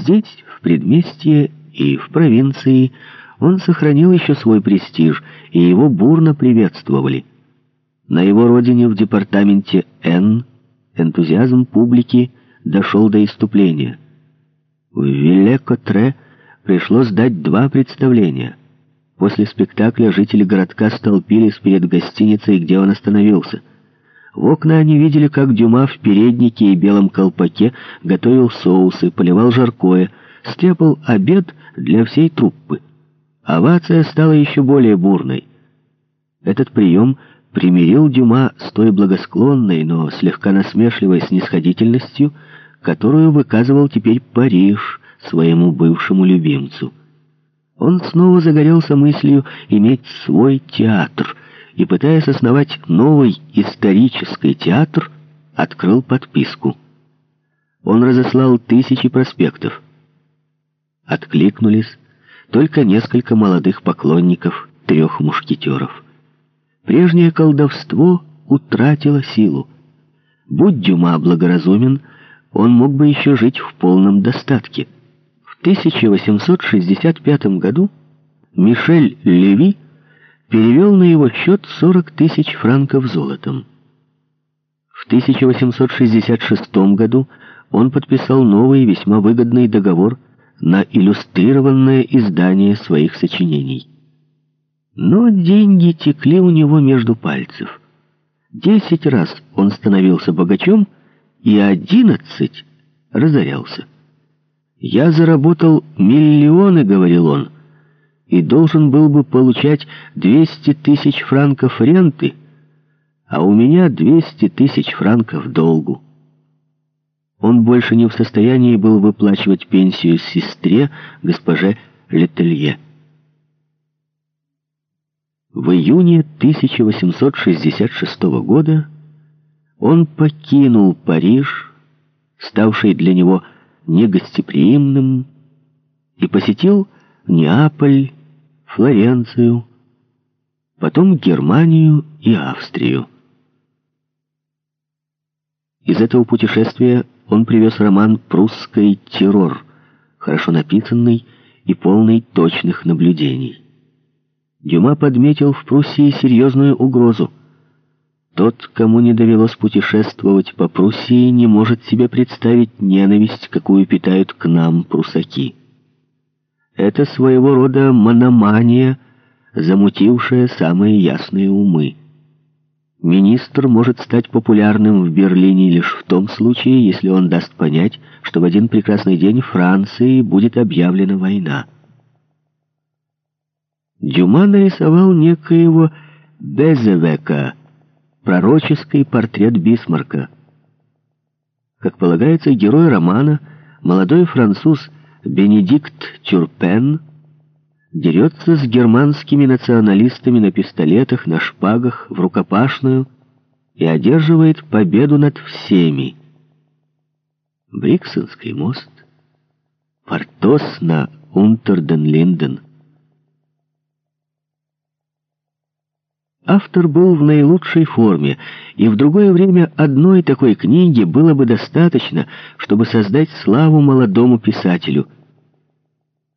Здесь, в предместье и в провинции, он сохранил еще свой престиж, и его бурно приветствовали. На его родине в департаменте Н энтузиазм публики дошел до иступления. В Вилле-Котре пришлось дать два представления. После спектакля жители городка столпились перед гостиницей, где он остановился. В окна они видели, как Дюма в переднике и белом колпаке готовил соусы, поливал жаркое, стряпал обед для всей труппы. Овация стала еще более бурной. Этот прием примирил Дюма с той благосклонной, но слегка насмешливой снисходительностью, которую выказывал теперь Париж своему бывшему любимцу. Он снова загорелся мыслью иметь свой театр и, пытаясь основать новый исторический театр, открыл подписку. Он разослал тысячи проспектов. Откликнулись только несколько молодых поклонников трех мушкетеров. Прежнее колдовство утратило силу. Будь Дюма благоразумен, он мог бы еще жить в полном достатке. В 1865 году Мишель Леви перевел на его счет 40 тысяч франков золотом. В 1866 году он подписал новый весьма выгодный договор на иллюстрированное издание своих сочинений. Но деньги текли у него между пальцев. Десять раз он становился богачом, и одиннадцать разорялся. «Я заработал миллионы», — говорил он, — «и должен был бы получать двести тысяч франков ренты, а у меня двести тысяч франков долгу». Он больше не в состоянии был выплачивать пенсию сестре, госпоже Летелье. В июне 1866 года он покинул Париж, ставший для него негостеприимным, и посетил Неаполь, Флоренцию, потом Германию и Австрию. Из этого путешествия он привез роман «Прусский террор», хорошо написанный и полный точных наблюдений. Дюма подметил в Пруссии серьезную угрозу. Тот, кому не довелось путешествовать по Пруссии, не может себе представить ненависть, какую питают к нам прусаки. Это своего рода мономания, замутившая самые ясные умы. Министр может стать популярным в Берлине лишь в том случае, если он даст понять, что в один прекрасный день Франции будет объявлена война. Дюма нарисовал некоего Безевека, пророческий портрет Бисмарка. Как полагается, герой романа, молодой француз Бенедикт Тюрпен, дерется с германскими националистами на пистолетах, на шпагах, в рукопашную и одерживает победу над всеми. Бриксенский мост, Портос на Унтерден-Линден — Автор был в наилучшей форме, и в другое время одной такой книги было бы достаточно, чтобы создать славу молодому писателю.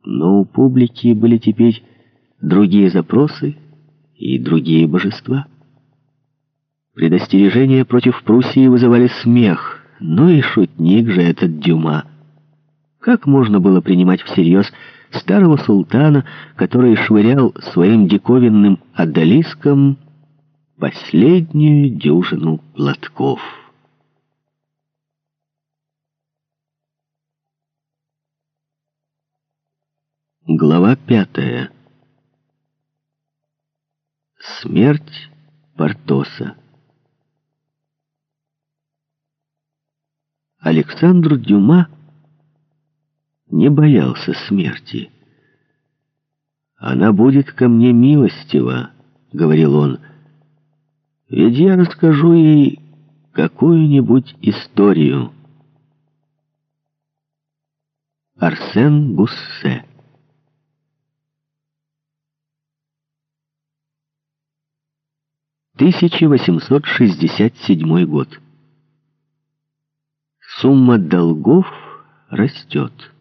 Но у публики были теперь другие запросы и другие божества. Предостережения против Пруссии вызывали смех, ну и шутник же этот Дюма. Как можно было принимать всерьез старого султана, который швырял своим диковинным одолиском последнюю дюжину платков. Глава пятая. Смерть Портоса. Александр Дюма не боялся смерти. «Она будет ко мне милостива», — говорил он, — «ведь я расскажу ей какую-нибудь историю». Арсен Гуссе Тысяча восемьсот шестьдесят седьмой год. Сумма долгов растет.